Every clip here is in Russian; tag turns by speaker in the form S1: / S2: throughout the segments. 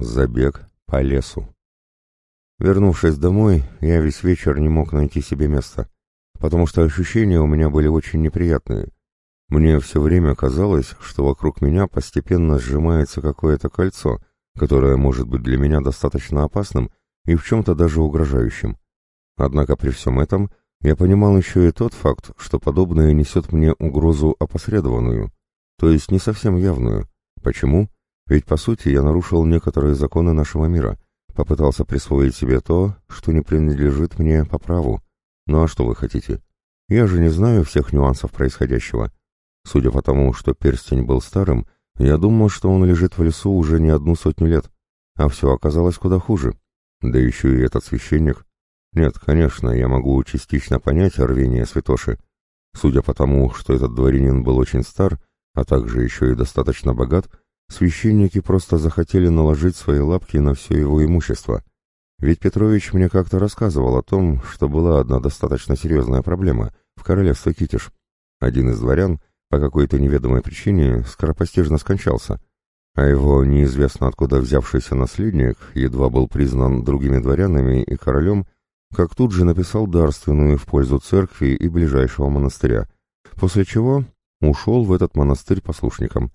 S1: Забег по лесу. Вернувшись домой, я весь вечер не мог найти себе места, потому что ощущения у меня были очень неприятные. Мне все время казалось, что вокруг меня постепенно сжимается какое-то кольцо, которое может быть для меня достаточно опасным и в чем-то даже угрожающим. Однако при всем этом я понимал еще и тот факт, что подобное несет мне угрозу опосредованную, то есть не совсем явную. Почему? Ведь, по сути, я нарушил некоторые законы нашего мира, попытался присвоить себе то, что не принадлежит мне по праву. Ну а что вы хотите? Я же не знаю всех нюансов происходящего. Судя по тому, что перстень был старым, я думал, что он лежит в лесу уже не одну сотню лет, а все оказалось куда хуже. Да еще и этот священник. Нет, конечно, я могу частично понять рвение святоши. Судя по тому, что этот дворянин был очень стар, а также еще и достаточно богат, священники просто захотели наложить свои лапки на все его имущество. Ведь Петрович мне как-то рассказывал о том, что была одна достаточно серьезная проблема в королевстве Китиш. Один из дворян по какой-то неведомой причине скоропостижно скончался, а его неизвестно откуда взявшийся наследник едва был признан другими дворянами и королем, как тут же написал дарственную в пользу церкви и ближайшего монастыря, после чего ушел в этот монастырь послушником.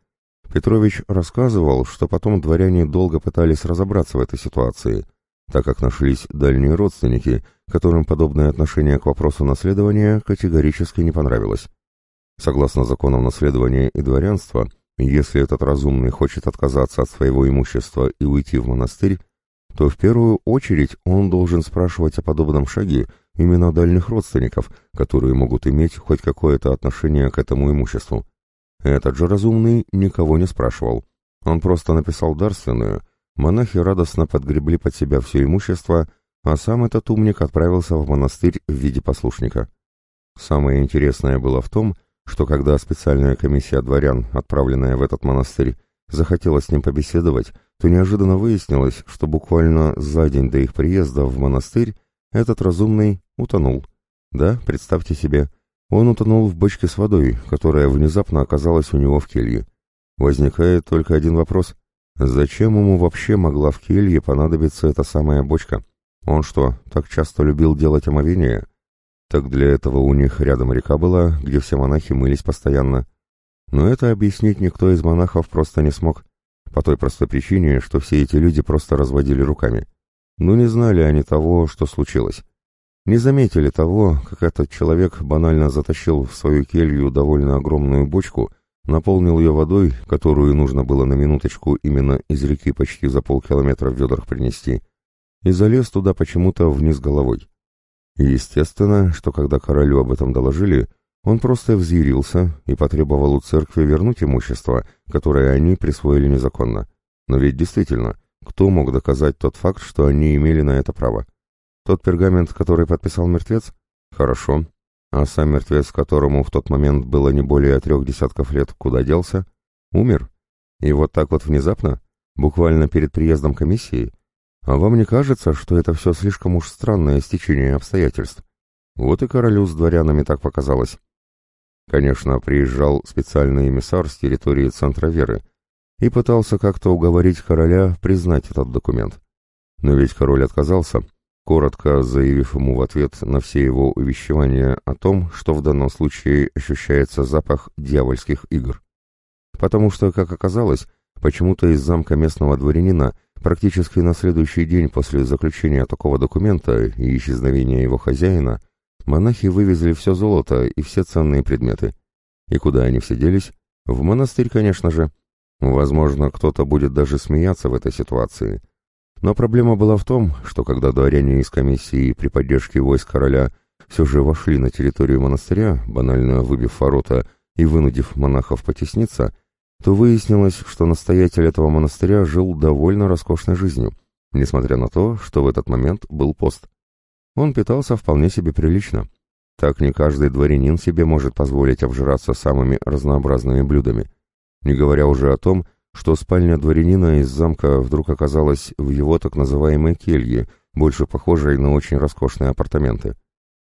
S1: Петрович рассказывал, что потом дворяне долго пытались разобраться в этой ситуации, так как нашлись дальние родственники, которым подобное отношение к вопросу наследования категорически не понравилось. Согласно законам наследования и дворянства, если этот разумный хочет отказаться от своего имущества и уйти в монастырь, то в первую очередь он должен спрашивать о подобном шаге именно дальних родственников, которые могут иметь хоть какое-то отношение к этому имуществу. Этот же разумный никого не спрашивал. Он просто написал дарственную, монахи радостно подгребли под себя все имущество, а сам этот умник отправился в монастырь в виде послушника. Самое интересное было в том, что когда специальная комиссия дворян, отправленная в этот монастырь, захотела с ним побеседовать, то неожиданно выяснилось, что буквально за день до их приезда в монастырь этот разумный утонул. Да, представьте себе, он утонул в бочке с водой, которая внезапно оказалась у него в келье. Возникает только один вопрос. Зачем ему вообще могла в келье понадобиться эта самая бочка? Он что, так часто любил делать омовение? Так для этого у них рядом река была, где все монахи мылись постоянно. Но это объяснить никто из монахов просто не смог, по той простой причине, что все эти люди просто разводили руками. Но не знали они того, что случилось. Не заметили того, как этот человек банально затащил в свою келью довольно огромную бочку, наполнил ее водой, которую нужно было на минуточку именно из реки почти за полкилометра в ведрах принести, и залез туда почему-то вниз головой. И естественно, что когда королю об этом доложили, он просто взъярился и потребовал у церкви вернуть имущество, которое они присвоили незаконно. Но ведь действительно, кто мог доказать тот факт, что они имели на это право? Тот пергамент, который подписал мертвец? Хорошо. А сам мертвец, которому в тот момент было не более трех десятков лет, куда делся? Умер? И вот так вот внезапно? Буквально перед приездом комиссии? А вам не кажется, что это все слишком уж странное стечение обстоятельств? Вот и королю с дворянами так показалось. Конечно, приезжал специальный эмиссар с территории Центра Веры и пытался как-то уговорить короля признать этот документ. Но ведь король отказался, коротко заявив ему в ответ на все его увещевания о том, что в данном случае ощущается запах дьявольских игр. Потому что, как оказалось, почему-то из замка местного дворянина Практически на следующий день после заключения такого документа и исчезновения его хозяина монахи вывезли все золото и все ценные предметы. И куда они все делись? В монастырь, конечно же. Возможно, кто-то будет даже смеяться в этой ситуации. Но проблема была в том, что когда дворяне из комиссии при поддержке войск короля все же вошли на территорию монастыря, банально выбив ворота и вынудив монахов потесниться, то выяснилось, что настоятель этого монастыря жил довольно роскошной жизнью, несмотря на то, что в этот момент был пост. Он питался вполне себе прилично. Так не каждый дворянин себе может позволить обжираться самыми разнообразными блюдами. Не говоря уже о том, что спальня дворянина из замка вдруг оказалась в его так называемой келье, больше похожей на очень роскошные апартаменты.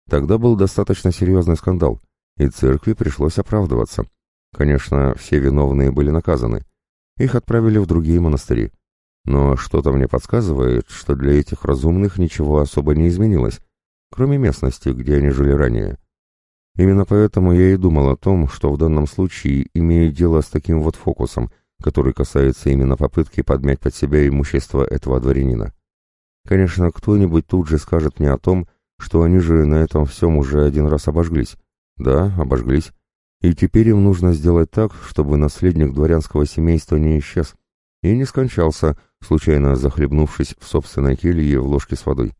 S1: Тогда был достаточно серьезный скандал, и церкви пришлось оправдываться – Конечно, все виновные были наказаны. Их отправили в другие монастыри. Но что-то мне подсказывает, что для этих разумных ничего особо не изменилось, кроме местности, где они жили ранее. Именно поэтому я и думал о том, что в данном случае имею дело с таким вот фокусом, который касается именно попытки подмять под себя имущество этого дворянина. Конечно, кто-нибудь тут же скажет мне о том, что они же на этом всем уже один раз обожглись. Да, обожглись. И теперь им нужно сделать так, чтобы наследник дворянского семейства не исчез и не скончался, случайно захлебнувшись в собственной келье в ложке с водой.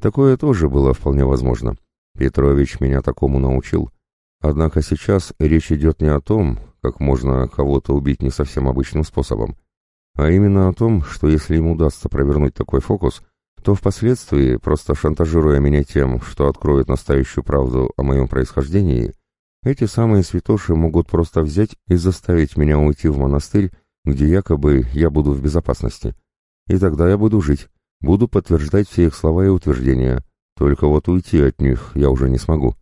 S1: Такое тоже было вполне возможно. Петрович меня такому научил. Однако сейчас речь идет не о том, как можно кого-то убить не совсем обычным способом, а именно о том, что если им удастся провернуть такой фокус, то впоследствии, просто шантажируя меня тем, что откроют настоящую правду о моем происхождении, эти самые святоши могут просто взять и заставить меня уйти в монастырь, где якобы я буду в безопасности. И тогда я буду жить, буду подтверждать все их слова и утверждения, только вот уйти от них я уже не смогу,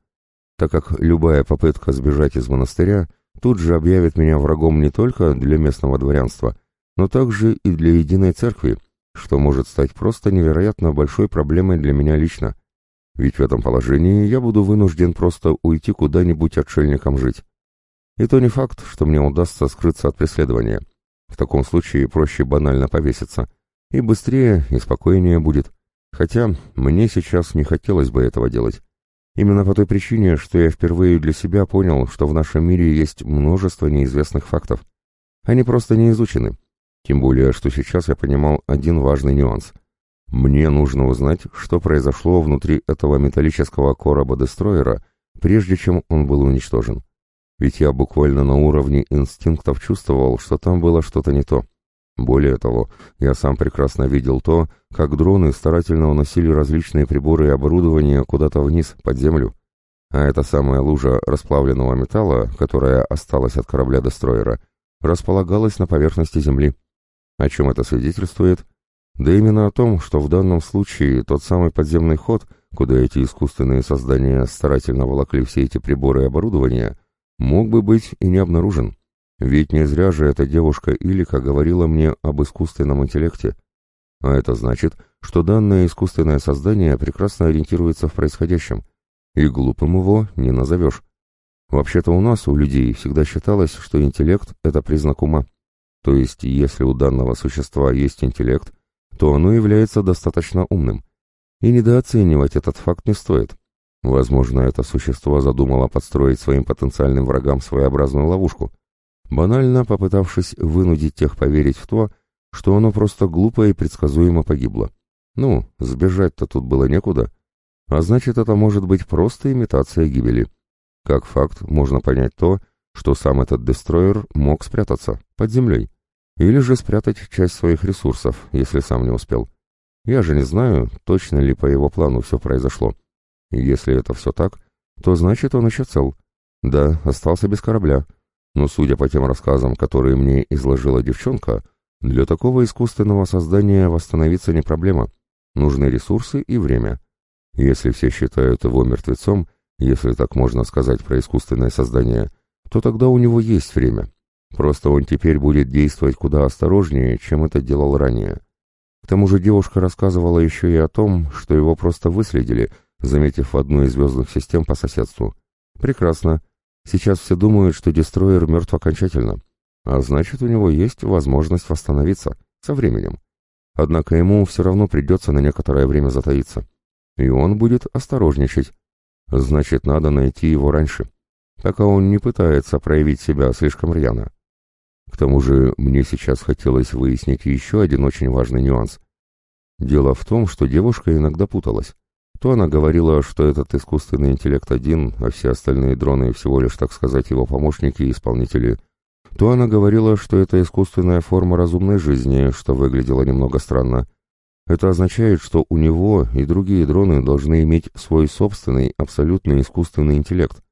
S1: так как любая попытка сбежать из монастыря тут же объявит меня врагом не только для местного дворянства, но также и для единой церкви, что может стать просто невероятно большой проблемой для меня лично. Ведь в этом положении я буду вынужден просто уйти куда-нибудь отшельником жить. И то не факт, что мне удастся скрыться от преследования. В таком случае проще банально повеситься. И быстрее, и спокойнее будет. Хотя мне сейчас не хотелось бы этого делать. Именно по той причине, что я впервые для себя понял, что в нашем мире есть множество неизвестных фактов. Они просто не изучены. Тем более, что сейчас я понимал один важный нюанс. Мне нужно узнать, что произошло внутри этого металлического короба-дестроера, прежде чем он был уничтожен. Ведь я буквально на уровне инстинктов чувствовал, что там было что-то не то. Более того, я сам прекрасно видел то, как дроны старательно уносили различные приборы и оборудование куда-то вниз, под землю. А эта самая лужа расплавленного металла, которая осталась от корабля-дестроера, располагалась на поверхности Земли. О чем это свидетельствует? Да именно о том, что в данном случае тот самый подземный ход, куда эти искусственные создания старательно волокли все эти приборы и оборудование, мог бы быть и не обнаружен. Ведь не зря же эта девушка Илика говорила мне об искусственном интеллекте. А это значит, что данное искусственное создание прекрасно ориентируется в происходящем, и глупым его не назовешь. Вообще-то у нас, у людей, всегда считалось, что интеллект — это признак ума. То есть, если у данного существа есть интеллект, то оно является достаточно умным. И недооценивать этот факт не стоит. Возможно, это существо задумало подстроить своим потенциальным врагам своеобразную ловушку, банально попытавшись вынудить тех поверить в то, что оно просто глупо и предсказуемо погибло. Ну, сбежать-то тут было некуда. А значит, это может быть просто имитация гибели. Как факт, можно понять то, что сам этот дестройер мог спрятаться под землей. Или же спрятать часть своих ресурсов, если сам не успел. Я же не знаю, точно ли по его плану все произошло. Если это все так, то значит он еще цел. Да, остался без корабля. Но судя по тем рассказам, которые мне изложила девчонка, для такого искусственного создания восстановиться не проблема. Нужны ресурсы и время. Если все считают его мертвецом, если так можно сказать про искусственное создание, то тогда у него есть время. Просто он теперь будет действовать куда осторожнее, чем это делал ранее. К тому же девушка рассказывала еще и о том, что его просто выследили, заметив одну из звездных систем по соседству. Прекрасно. Сейчас все думают, что Дестроер мертв окончательно. А значит, у него есть возможность восстановиться. Со временем. Однако ему все равно придется на некоторое время затаиться. И он будет осторожничать. Значит, надо найти его раньше, пока он не пытается проявить себя слишком рьяно. К тому же мне сейчас хотелось выяснить еще один очень важный нюанс. Дело в том, что девушка иногда путалась. То она говорила, что этот искусственный интеллект один, а все остальные дроны всего лишь, так сказать, его помощники и исполнители. То она говорила, что это искусственная форма разумной жизни, что выглядело немного странно. Это означает, что у него и другие дроны должны иметь свой собственный, абсолютно искусственный интеллект.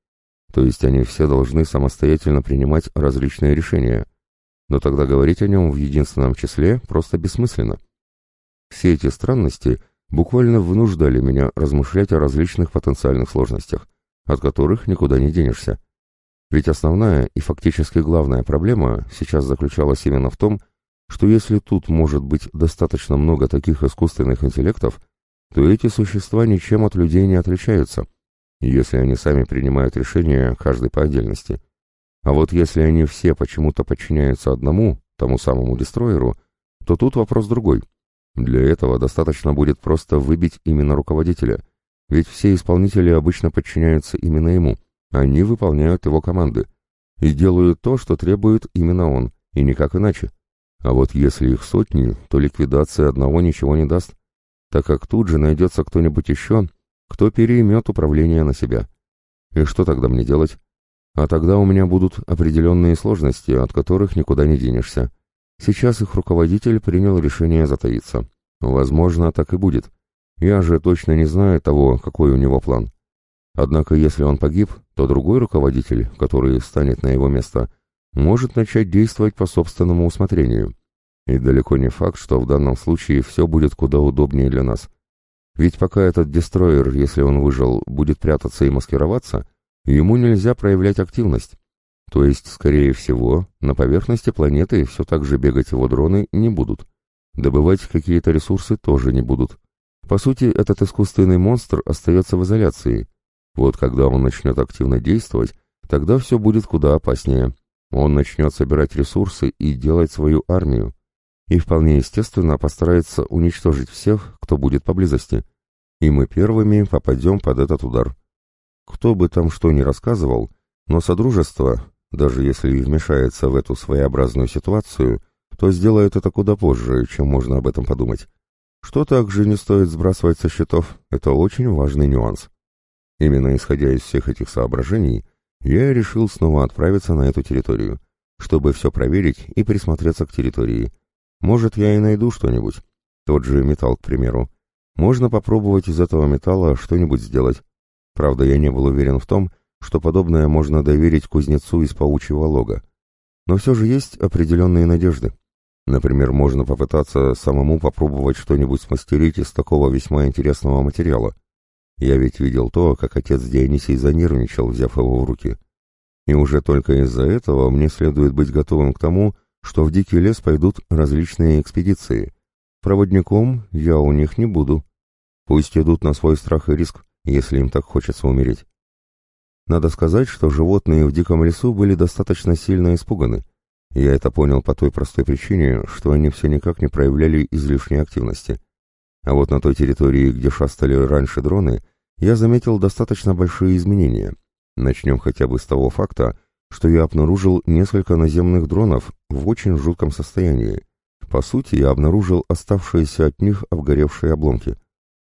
S1: То есть они все должны самостоятельно принимать различные решения но тогда говорить о нем в единственном числе просто бессмысленно. Все эти странности буквально вынуждали меня размышлять о различных потенциальных сложностях, от которых никуда не денешься. Ведь основная и фактически главная проблема сейчас заключалась именно в том, что если тут может быть достаточно много таких искусственных интеллектов, то эти существа ничем от людей не отличаются, если они сами принимают решения, каждый по отдельности. А вот если они все почему-то подчиняются одному, тому самому дестройеру, то тут вопрос другой. Для этого достаточно будет просто выбить именно руководителя, ведь все исполнители обычно подчиняются именно ему, они выполняют его команды и делают то, что требует именно он, и никак иначе. А вот если их сотни, то ликвидация одного ничего не даст, так как тут же найдется кто-нибудь еще, кто переймет управление на себя. И что тогда мне делать? А тогда у меня будут определенные сложности, от которых никуда не денешься. Сейчас их руководитель принял решение затаиться. Возможно, так и будет. Я же точно не знаю того, какой у него план. Однако, если он погиб, то другой руководитель, который станет на его место, может начать действовать по собственному усмотрению. И далеко не факт, что в данном случае все будет куда удобнее для нас. Ведь пока этот дестроер, если он выжил, будет прятаться и маскироваться, ему нельзя проявлять активность. То есть, скорее всего, на поверхности планеты все так же бегать его дроны не будут. Добывать какие-то ресурсы тоже не будут. По сути, этот искусственный монстр остается в изоляции. Вот когда он начнет активно действовать, тогда все будет куда опаснее. Он начнет собирать ресурсы и делать свою армию. И вполне естественно постарается уничтожить всех, кто будет поблизости. И мы первыми попадем под этот удар. Кто бы там что ни рассказывал, но Содружество, даже если и вмешается в эту своеобразную ситуацию, то сделает это куда позже, чем можно об этом подумать. Что также не стоит сбрасывать со счетов, это очень важный нюанс. Именно исходя из всех этих соображений, я решил снова отправиться на эту территорию, чтобы все проверить и присмотреться к территории. Может, я и найду что-нибудь. Тот же металл, к примеру. Можно попробовать из этого металла что-нибудь сделать. Правда, я не был уверен в том, что подобное можно доверить кузнецу из паучьего лога. Но все же есть определенные надежды. Например, можно попытаться самому попробовать что-нибудь смастерить из такого весьма интересного материала. Я ведь видел то, как отец Дионисий занервничал, взяв его в руки. И уже только из-за этого мне следует быть готовым к тому, что в дикий лес пойдут различные экспедиции. Проводником я у них не буду. Пусть идут на свой страх и риск, если им так хочется умереть. Надо сказать, что животные в диком лесу были достаточно сильно испуганы. Я это понял по той простой причине, что они все никак не проявляли излишней активности. А вот на той территории, где шастали раньше дроны, я заметил достаточно большие изменения. Начнем хотя бы с того факта, что я обнаружил несколько наземных дронов в очень жутком состоянии. По сути, я обнаружил оставшиеся от них обгоревшие обломки.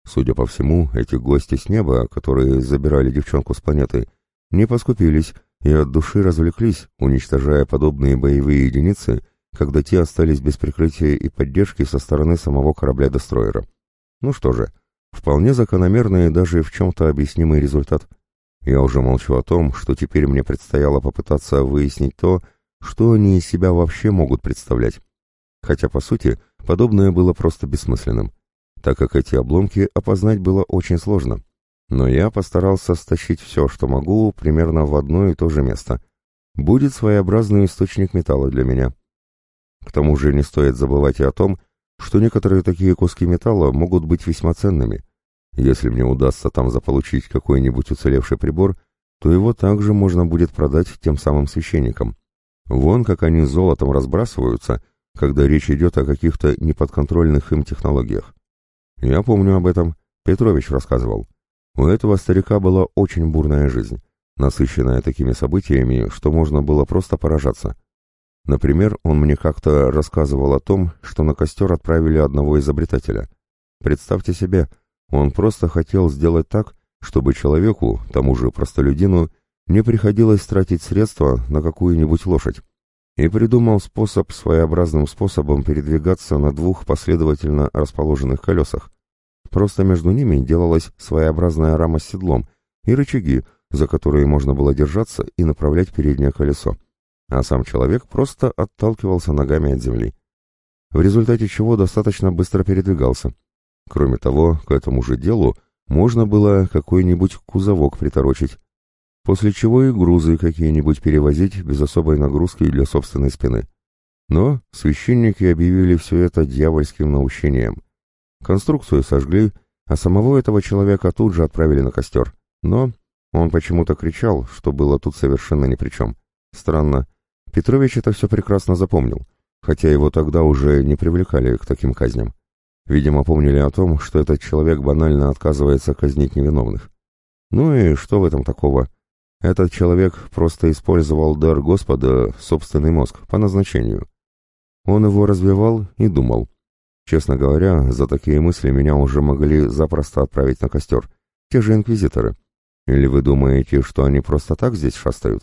S1: Судя по всему, эти гости с неба, которые забирали девчонку с планеты, не поскупились и от души развлеклись, уничтожая подобные боевые единицы, когда те остались без прикрытия и поддержки со стороны самого корабля-дестройера. Ну что же, Вполне закономерный и даже в чем-то объяснимый результат. Я уже молчу о том, что теперь мне предстояло попытаться выяснить то, что они из себя вообще могут представлять. Хотя, по сути, подобное было просто бессмысленным, так как эти обломки опознать было очень сложно. Но я постарался стащить все, что могу, примерно в одно и то же место. Будет своеобразный источник металла для меня. К тому же не стоит забывать и о том, что некоторые такие куски металла могут быть весьма ценными. Если мне удастся там заполучить какой-нибудь уцелевший прибор, то его также можно будет продать тем самым священникам. Вон как они золотом разбрасываются, когда речь идет о каких-то неподконтрольных им технологиях. Я помню об этом, Петрович рассказывал. У этого старика была очень бурная жизнь, насыщенная такими событиями, что можно было просто поражаться. Например, он мне как-то рассказывал о том, что на костер отправили одного изобретателя. Представьте себе, он просто хотел сделать так, чтобы человеку, тому же простолюдину, не приходилось тратить средства на какую-нибудь лошадь. И придумал способ своеобразным способом передвигаться на двух последовательно расположенных колесах. Просто между ними делалась своеобразная рама с седлом и рычаги, за которые можно было держаться и направлять переднее колесо а сам человек просто отталкивался ногами от земли. В результате чего достаточно быстро передвигался. Кроме того, к этому же делу можно было какой-нибудь кузовок приторочить, после чего и грузы какие-нибудь перевозить без особой нагрузки для собственной спины. Но священники объявили все это дьявольским наущением. Конструкцию сожгли, а самого этого человека тут же отправили на костер. Но он почему-то кричал, что было тут совершенно ни при чем. Странно. Петрович это все прекрасно запомнил, хотя его тогда уже не привлекали к таким казням. Видимо, помнили о том, что этот человек банально отказывается казнить невиновных. Ну и что в этом такого? Этот человек просто использовал дар Господа, собственный мозг, по назначению. Он его развивал и думал. Честно говоря, за такие мысли меня уже могли запросто отправить на костер. Те же инквизиторы. Или вы думаете, что они просто так здесь шастают?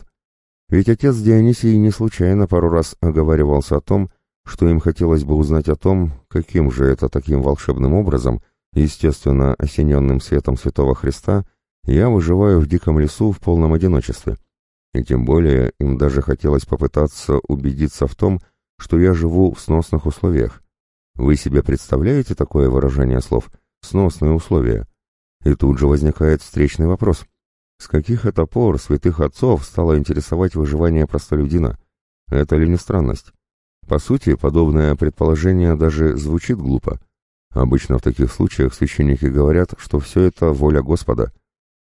S1: Ведь отец Дионисий не случайно пару раз оговаривался о том, что им хотелось бы узнать о том, каким же это таким волшебным образом, естественно, осененным светом Святого Христа, я выживаю в диком лесу в полном одиночестве. И тем более им даже хотелось попытаться убедиться в том, что я живу в сносных условиях. Вы себе представляете такое выражение слов «сносные условия»? И тут же возникает встречный вопрос. С каких это пор святых отцов стало интересовать выживание простолюдина? Это ли не странность? По сути, подобное предположение даже звучит глупо. Обычно в таких случаях священники говорят, что все это воля Господа.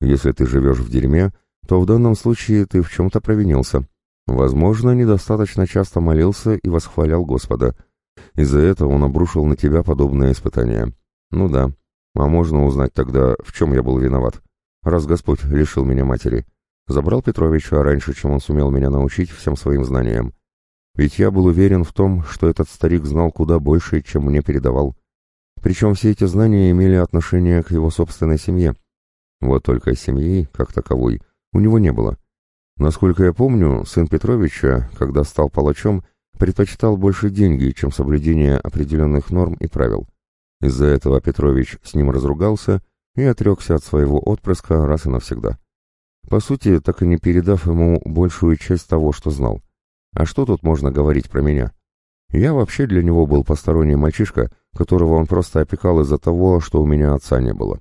S1: Если ты живешь в дерьме, то в данном случае ты в чем-то провинился. Возможно, недостаточно часто молился и восхвалял Господа. Из-за этого он обрушил на тебя подобное испытание. Ну да, а можно узнать тогда, в чем я был виноват? Раз Господь лишил меня матери. Забрал Петровича раньше, чем он сумел меня научить всем своим знаниям. Ведь я был уверен в том, что этот старик знал куда больше, чем мне передавал. Причем все эти знания имели отношение к его собственной семье. Вот только семьи, как таковой, у него не было. Насколько я помню, сын Петровича, когда стал палачом, предпочитал больше деньги, чем соблюдение определенных норм и правил. Из-за этого Петрович с ним разругался и отрекся от своего отпрыска раз и навсегда. По сути, так и не передав ему большую часть того, что знал. А что тут можно говорить про меня? Я вообще для него был посторонний мальчишка, которого он просто опекал из-за того, что у меня отца не было.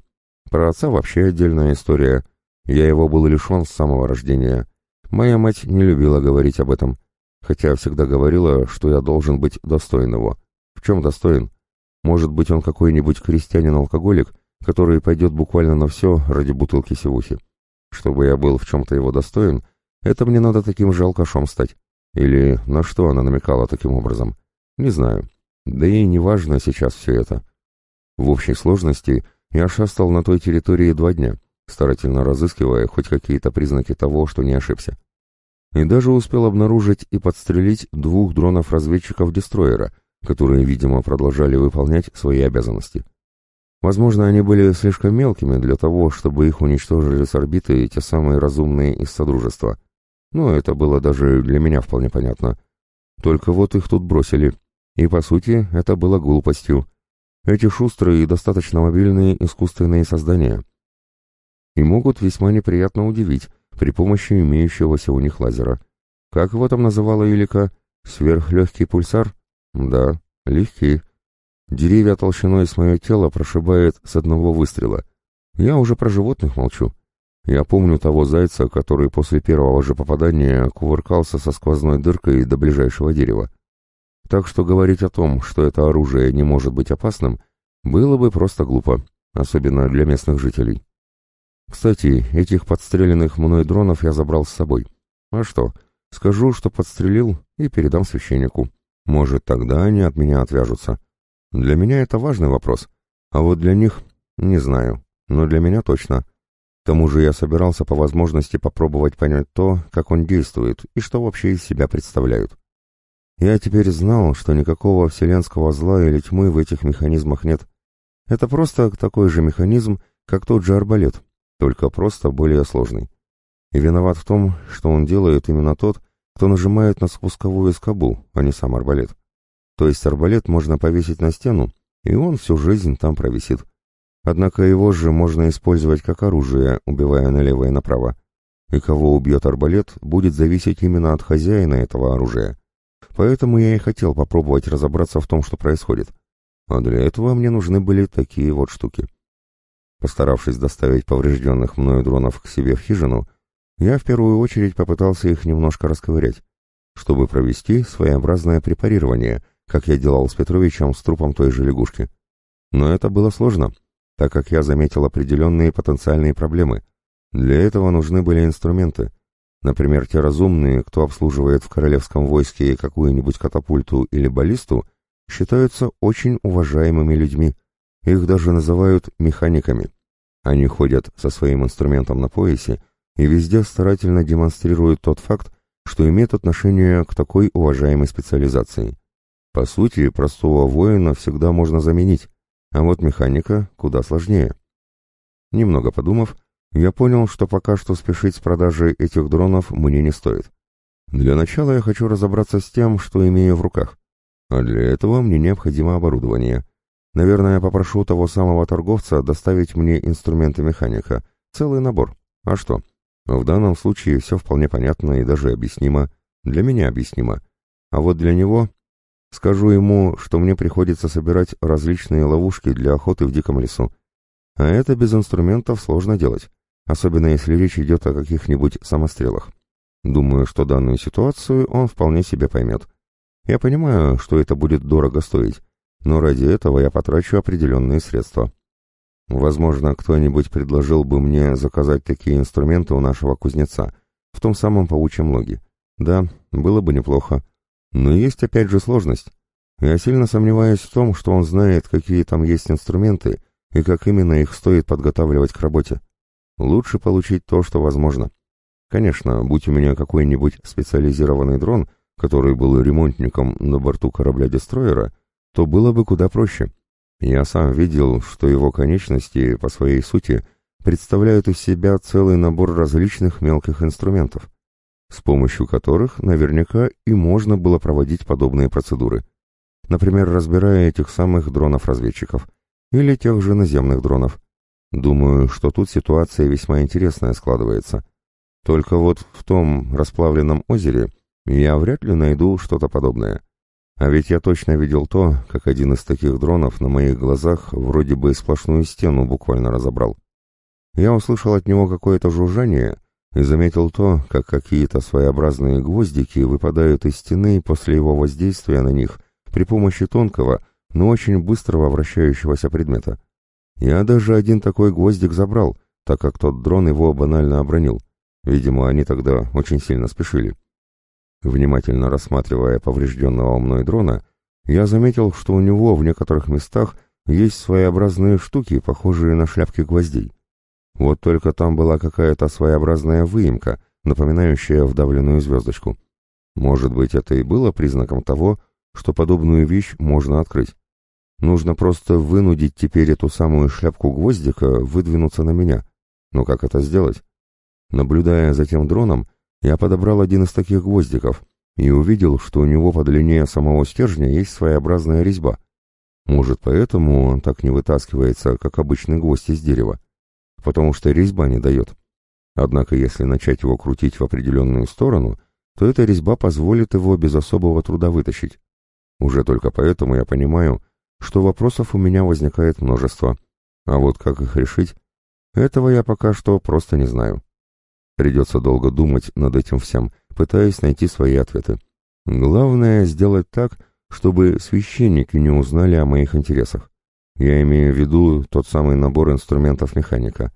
S1: Про отца вообще отдельная история. Я его был лишен с самого рождения. Моя мать не любила говорить об этом, хотя всегда говорила, что я должен быть достоин его. В чем достоин? Может быть, он какой-нибудь крестьянин-алкоголик, который пойдет буквально на все ради бутылки севухи. Чтобы я был в чем-то его достоин, это мне надо таким же алкашом стать. Или на что она намекала таким образом? Не знаю. Да и не важно сейчас все это. В общей сложности я шастал на той территории два дня, старательно разыскивая хоть какие-то признаки того, что не ошибся. И даже успел обнаружить и подстрелить двух дронов-разведчиков-дестройера, которые, видимо, продолжали выполнять свои обязанности. Возможно, они были слишком мелкими для того, чтобы их уничтожили с орбиты те самые разумные из Содружества — но это было даже для меня вполне понятно. Только вот их тут бросили. И, по сути, это было глупостью. Эти шустрые и достаточно мобильные искусственные создания. И могут весьма неприятно удивить при помощи имеющегося у них лазера. Как его там называла Илика? Сверхлегкий пульсар? Да, легкий. Деревья толщиной с мое тело прошибает с одного выстрела. Я уже про животных молчу. Я помню того зайца, который после первого же попадания кувыркался со сквозной дыркой до ближайшего дерева. Так что говорить о том, что это оружие не может быть опасным, было бы просто глупо, особенно для местных жителей. Кстати, этих подстреленных мной дронов я забрал с собой. А что, скажу, что подстрелил и передам священнику. Может, тогда они от меня отвяжутся. Для меня это важный вопрос, а вот для них не знаю, но для меня точно. К тому же я собирался по возможности попробовать понять то, как он действует и что вообще из себя представляют. Я теперь знал, что никакого вселенского зла или тьмы в этих механизмах нет. Это просто такой же механизм, как тот же арбалет, только просто более сложный. И виноват в том, что он делает именно тот, кто нажимает на спусковую скобу, а не сам арбалет. То есть арбалет можно повесить на стену, и он всю жизнь там провисит. Однако его же можно использовать как оружие, убивая налево и направо. И кого убьет арбалет, будет зависеть именно от хозяина этого оружия. Поэтому я и хотел попробовать разобраться в том, что происходит. А для этого мне нужны были такие вот штуки. Постаравшись доставить поврежденных мною дронов к себе в хижину, я в первую очередь попытался их немножко расковырять. чтобы провести своеобразное препарирование, как я делал с Петровичем с трупом той же лягушки. Но это было сложно, так как я заметил определенные потенциальные проблемы. Для этого нужны были инструменты. Например, те разумные, кто обслуживает в королевском войске какую-нибудь катапульту или баллисту, считаются очень уважаемыми людьми. Их даже называют механиками. Они ходят со своим инструментом на поясе и везде старательно демонстрируют тот факт, что имеет отношение к такой уважаемой специализации. По сути, простого воина всегда можно заменить, а вот механика куда сложнее. Немного подумав, я понял, что пока что спешить с продажей этих дронов мне не стоит. Для начала я хочу разобраться с тем, что имею в руках. А для этого мне необходимо оборудование. Наверное, попрошу того самого торговца доставить мне инструменты механика. Целый набор. А что? В данном случае все вполне понятно и даже объяснимо. Для меня объяснимо. А вот для него... Скажу ему, что мне приходится собирать различные ловушки для охоты в диком лесу. А это без инструментов сложно делать, особенно если речь идет о каких-нибудь самострелах. Думаю, что данную ситуацию он вполне себе поймет. Я понимаю, что это будет дорого стоить, но ради этого я потрачу определенные средства. Возможно, кто-нибудь предложил бы мне заказать такие инструменты у нашего кузнеца, в том самом паучьем логе. Да, было бы неплохо. Но есть опять же сложность. Я сильно сомневаюсь в том, что он знает, какие там есть инструменты и как именно их стоит подготавливать к работе. Лучше получить то, что возможно. Конечно, будь у меня какой-нибудь специализированный дрон, который был ремонтником на борту корабля-дестройера, то было бы куда проще. Я сам видел, что его конечности, по своей сути, представляют из себя целый набор различных мелких инструментов, с помощью которых наверняка и можно было проводить подобные процедуры. Например, разбирая этих самых дронов-разведчиков или тех же наземных дронов. Думаю, что тут ситуация весьма интересная складывается. Только вот в том расплавленном озере я вряд ли найду что-то подобное. А ведь я точно видел то, как один из таких дронов на моих глазах вроде бы сплошную стену буквально разобрал. Я услышал от него какое-то жужжание и заметил то, как какие-то своеобразные гвоздики выпадают из стены после его воздействия на них при помощи тонкого, но очень быстрого вращающегося предмета. Я даже один такой гвоздик забрал, так как тот дрон его банально обронил. Видимо, они тогда очень сильно спешили. Внимательно рассматривая поврежденного мной дрона, я заметил, что у него в некоторых местах есть своеобразные штуки, похожие на шляпки гвоздей. Вот только там была какая-то своеобразная выемка, напоминающая вдавленную звездочку. Может быть, это и было признаком того, что подобную вещь можно открыть. Нужно просто вынудить теперь эту самую шляпку гвоздика выдвинуться на меня. Но как это сделать? Наблюдая за тем дроном, я подобрал один из таких гвоздиков и увидел, что у него по длине самого стержня есть своеобразная резьба. Может, поэтому он так не вытаскивается, как обычный гвоздь из дерева, потому что резьба не дает. Однако, если начать его крутить в определенную сторону, то эта резьба позволит его без особого труда вытащить. Уже только поэтому я понимаю, что вопросов у меня возникает множество, а вот как их решить, этого я пока что просто не знаю. Придется долго думать над этим всем, пытаясь найти свои ответы. Главное сделать так, чтобы священники не узнали о моих интересах. Я имею в виду тот самый набор инструментов механика.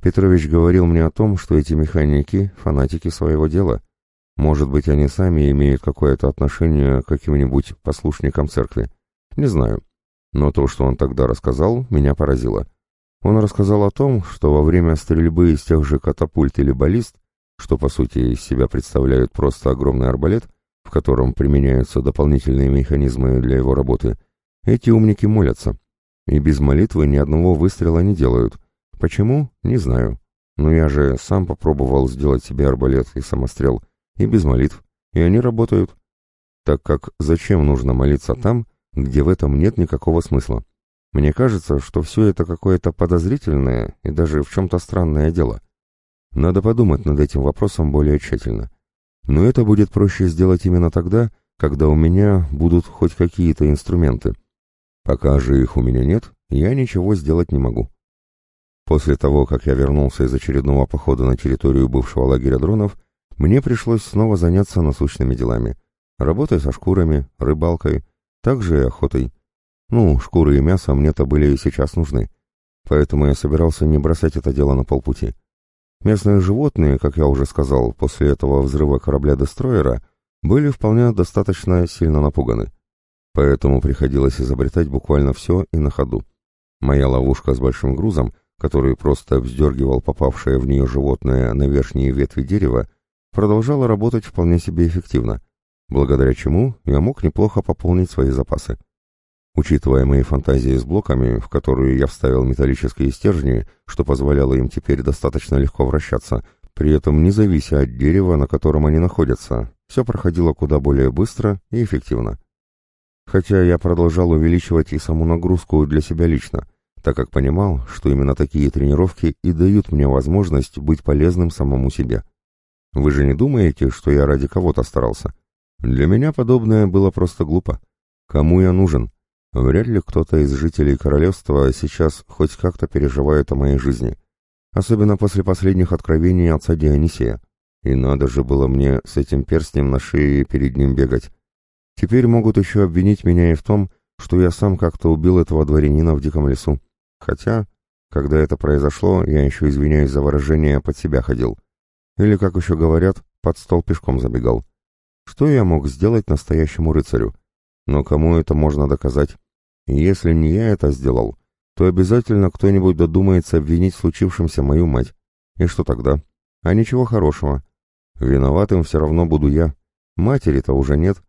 S1: Петрович говорил мне о том, что эти механики — фанатики своего дела. Может быть, они сами имеют какое-то отношение к каким-нибудь послушникам церкви. Не знаю. Но то, что он тогда рассказал, меня поразило. Он рассказал о том, что во время стрельбы из тех же катапульт или баллист, что по сути из себя представляют просто огромный арбалет, в котором применяются дополнительные механизмы для его работы, эти умники молятся. И без молитвы ни одного выстрела не делают. Почему? Не знаю. Но я же сам попробовал сделать себе арбалет и самострел, и без молитв, и они работают. Так как зачем нужно молиться там, где в этом нет никакого смысла? Мне кажется, что все это какое-то подозрительное и даже в чем-то странное дело. Надо подумать над этим вопросом более тщательно. Но это будет проще сделать именно тогда, когда у меня будут хоть какие-то инструменты. Пока же их у меня нет, я ничего сделать не могу. После того, как я вернулся из очередного похода на территорию бывшего лагеря дронов, мне пришлось снова заняться насущными делами. Работой со шкурами, рыбалкой, также и охотой. Ну, шкуры и мясо мне-то были сейчас нужны. Поэтому я собирался не бросать это дело на полпути. Местные животные, как я уже сказал, после этого взрыва корабля-дестройера, были вполне достаточно сильно напуганы. Поэтому приходилось изобретать буквально все и на ходу. Моя ловушка с большим грузом, который просто вздергивал попавшее в нее животное на верхние ветви дерева, продолжала работать вполне себе эффективно, благодаря чему я мог неплохо пополнить свои запасы. Учитывая мои фантазии с блоками, в которые я вставил металлические стержни, что позволяло им теперь достаточно легко вращаться, при этом не завися от дерева, на котором они находятся, все проходило куда более быстро и эффективно. Хотя я продолжал увеличивать и саму нагрузку для себя лично, так как понимал, что именно такие тренировки и дают мне возможность быть полезным самому себе. Вы же не думаете, что я ради кого-то старался? Для меня подобное было просто глупо. Кому я нужен? Вряд ли кто-то из жителей королевства сейчас хоть как-то переживает о моей жизни. Особенно после последних откровений отца Дионисия. И надо же было мне с этим перстнем на шее перед ним бегать. Теперь могут еще обвинить меня и в том, что я сам как-то убил этого дворянина в диком лесу. Хотя, когда это произошло, я еще, извиняюсь за выражение, под себя ходил. Или, как еще говорят, под стол пешком забегал. Что я мог сделать настоящему рыцарю? Но кому это можно доказать? Если не я это сделал, то обязательно кто-нибудь додумается обвинить в мою мать. И что тогда? А ничего хорошего. Виноватым все равно буду я. Матери-то уже нет.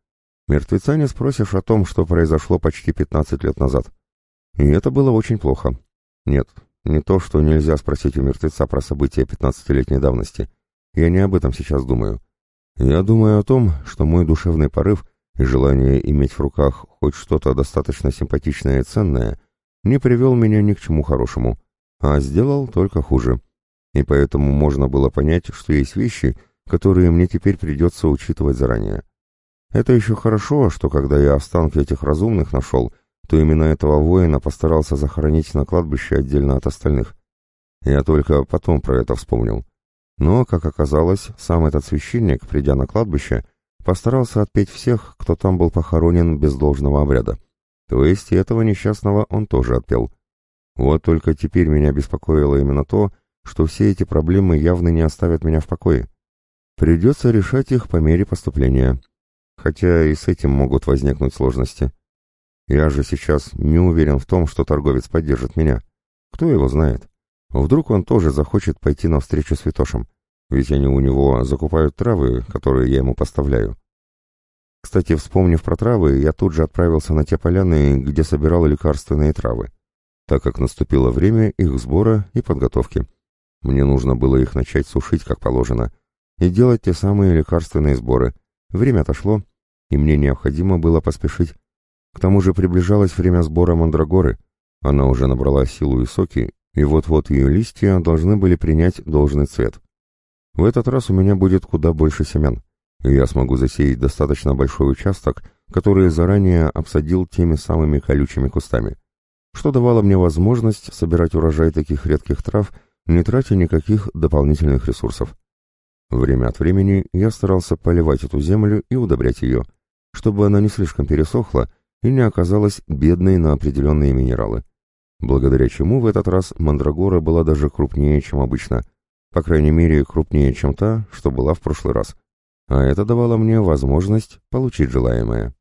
S1: Мертвеца не спросишь о том, что произошло почти 15 лет назад. И это было очень плохо. Нет, не то, что нельзя спросить у мертвеца про события 15-летней давности. Я не об этом сейчас думаю. Я думаю о том, что мой душевный порыв и желание иметь в руках хоть что-то достаточно симпатичное и ценное не привел меня ни к чему хорошему, а сделал только хуже. И поэтому можно было понять, что есть вещи, которые мне теперь придется учитывать заранее. Это еще хорошо, что когда я останки этих разумных нашел, то именно этого воина постарался захоронить на кладбище отдельно от остальных. Я только потом про это вспомнил. Но, как оказалось, сам этот священник, придя на кладбище, постарался отпеть всех, кто там был похоронен без должного обряда. То есть и этого несчастного он тоже отпел. Вот только теперь меня беспокоило именно то, что все эти проблемы явно не оставят меня в покое. Придется решать их по мере поступления. Хотя и с этим могут возникнуть сложности. Я же сейчас не уверен в том, что торговец поддержит меня. Кто его знает? Вдруг он тоже захочет пойти навстречу с Витошем ведь они у него закупают травы, которые я ему поставляю. Кстати, вспомнив про травы, я тут же отправился на те поляны, где собирал лекарственные травы, так как наступило время их сбора и подготовки. Мне нужно было их начать сушить как положено и делать те самые лекарственные сборы. Время отошло, и мне необходимо было поспешить. К тому же приближалось время сбора мандрагоры. Она уже набрала силу и соки, и вот-вот ее листья должны были принять должный цвет. В этот раз у меня будет куда больше семян, и я смогу засеять достаточно большой участок, который заранее обсадил теми самыми колючими кустами, что давало мне возможность собирать урожай таких редких трав, не тратя никаких дополнительных ресурсов. Время от времени я старался поливать эту землю и удобрять ее, чтобы она не слишком пересохла и не оказалась бедной на определенные минералы, благодаря чему в этот раз мандрагора была даже крупнее, чем обычно, по крайней мере, крупнее, чем та, что была в прошлый раз. А это давало мне возможность получить желаемое.